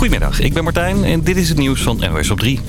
Goedemiddag, ik ben Martijn en dit is het nieuws van NOS op 3.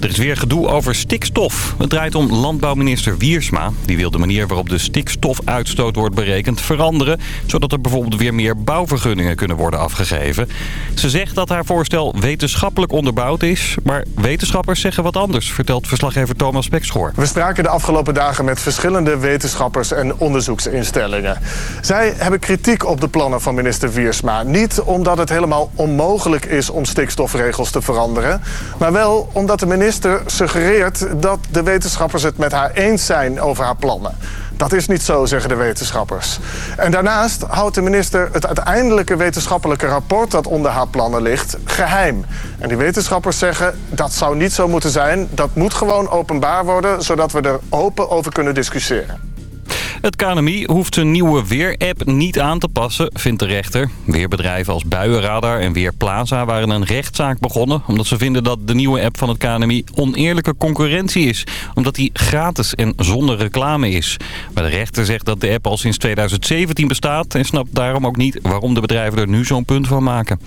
Er is weer gedoe over stikstof. Het draait om landbouwminister Wiersma. Die wil de manier waarop de stikstofuitstoot wordt berekend veranderen... zodat er bijvoorbeeld weer meer bouwvergunningen kunnen worden afgegeven. Ze zegt dat haar voorstel wetenschappelijk onderbouwd is... maar wetenschappers zeggen wat anders, vertelt verslaggever Thomas Pekschoor. We spraken de afgelopen dagen met verschillende wetenschappers en onderzoeksinstellingen. Zij hebben kritiek op de plannen van minister Wiersma. Niet omdat het helemaal onmogelijk is om stikstofregels te veranderen... maar wel omdat de minister suggereert dat de wetenschappers het met haar eens zijn over haar plannen. Dat is niet zo, zeggen de wetenschappers. En daarnaast houdt de minister het uiteindelijke wetenschappelijke rapport... dat onder haar plannen ligt, geheim. En die wetenschappers zeggen, dat zou niet zo moeten zijn. Dat moet gewoon openbaar worden, zodat we er open over kunnen discussiëren. Het KNMI hoeft zijn nieuwe weerapp niet aan te passen, vindt de rechter. Weerbedrijven als Buienradar en Weerplaza waren een rechtszaak begonnen... omdat ze vinden dat de nieuwe app van het KNMI oneerlijke concurrentie is. Omdat die gratis en zonder reclame is. Maar de rechter zegt dat de app al sinds 2017 bestaat... en snapt daarom ook niet waarom de bedrijven er nu zo'n punt van maken.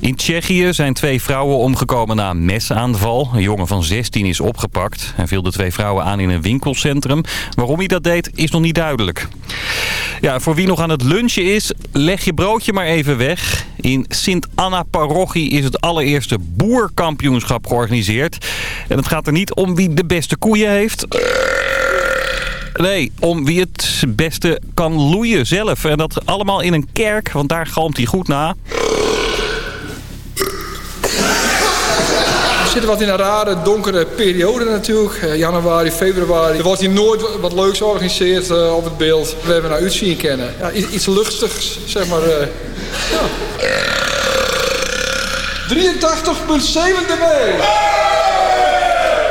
In Tsjechië zijn twee vrouwen omgekomen na een mesaanval. Een jongen van 16 is opgepakt. Hij viel de twee vrouwen aan in een winkelcentrum. Waarom hij dat deed is nog niet duidelijk. Ja, voor wie nog aan het lunchen is, leg je broodje maar even weg. In Sint-Anna-parochie is het allereerste boerkampioenschap georganiseerd. En het gaat er niet om wie de beste koeien heeft... Nee, om wie het beste kan loeien zelf. En dat allemaal in een kerk, want daar galmt hij goed na. We zitten wat in een rare, donkere periode natuurlijk. Eh, januari, februari. Er wordt hier nooit wat leuks georganiseerd uh, op het beeld. We hebben naar uitzien kennen. Ja, iets luchtigs, zeg maar. Uh, ja. 83,7 dB!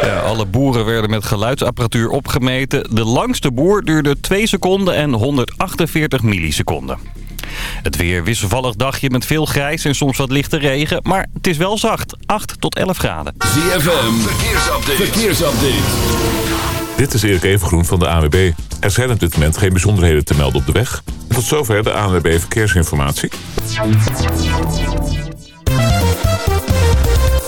Ja, alle boeren werden met geluidsapparatuur opgemeten. De langste boer duurde 2 seconden en 148 milliseconden. Het weer wisselvallig dagje met veel grijs en soms wat lichte regen. Maar het is wel zacht. 8 tot 11 graden. ZFM, verkeersupdate. verkeersupdate. Dit is Erik Evengroen van de ANWB. Er zijn op dit moment geen bijzonderheden te melden op de weg. tot zover de ANWB Verkeersinformatie.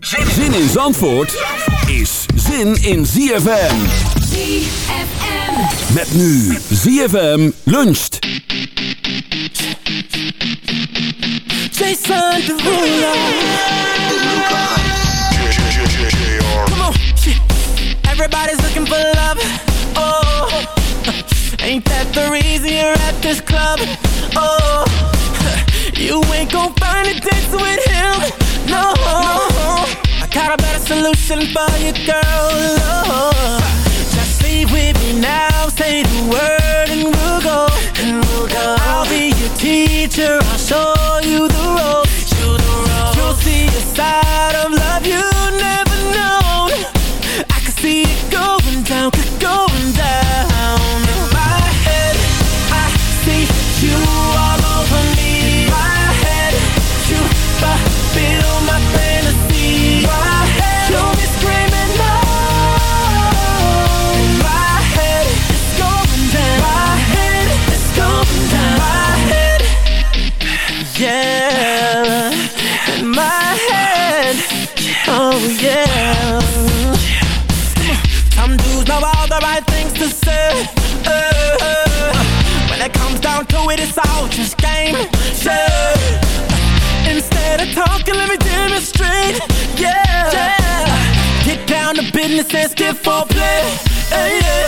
Zin in Zandvoort is zin in ZFM. ZFM. Met nu ZFM luncht. Jason Derulo. Come on. Everybody's looking for love. Oh, ain't that the reason you're at this club? Oh, you ain't gon' find a dance with him. No, I got a better solution for you, girl. Oh, just leave with me now. Say the word and we'll go. And we'll go. I'll be your teacher. I'll show you the ropes. Down to business and skip for play. Uh, yeah.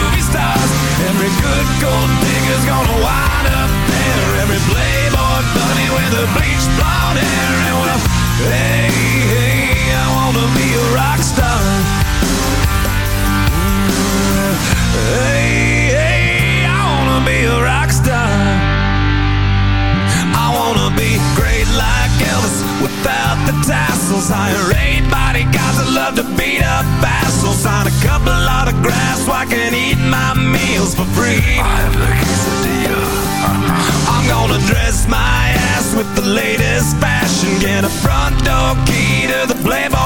stars. Every good gold digger's gonna wind up there. Every playboy bunny with a bleached blonde hair. And well, hey, hey, I wanna be a rock star. Mm, hey, hey, I wanna be a rock star. I wanna be great like Elvis without the tassels. Hire eight bodyguards that love to beat up assholes. Sign a couple autographs so I can eat my meals for free. I have the quesadilla. I'm gonna dress my ass with the latest fashion. Get a front door key to the Playboy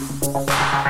Música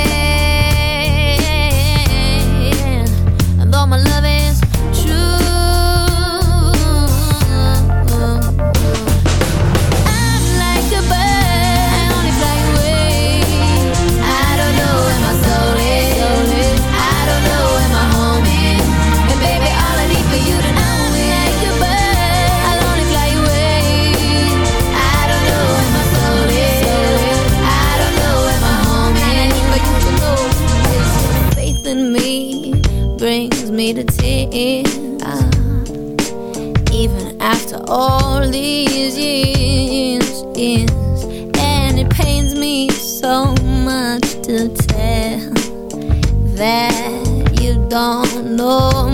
Even after all these years, years, and it pains me so much to tell that you don't know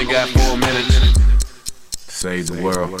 only got four minutes. Save the world.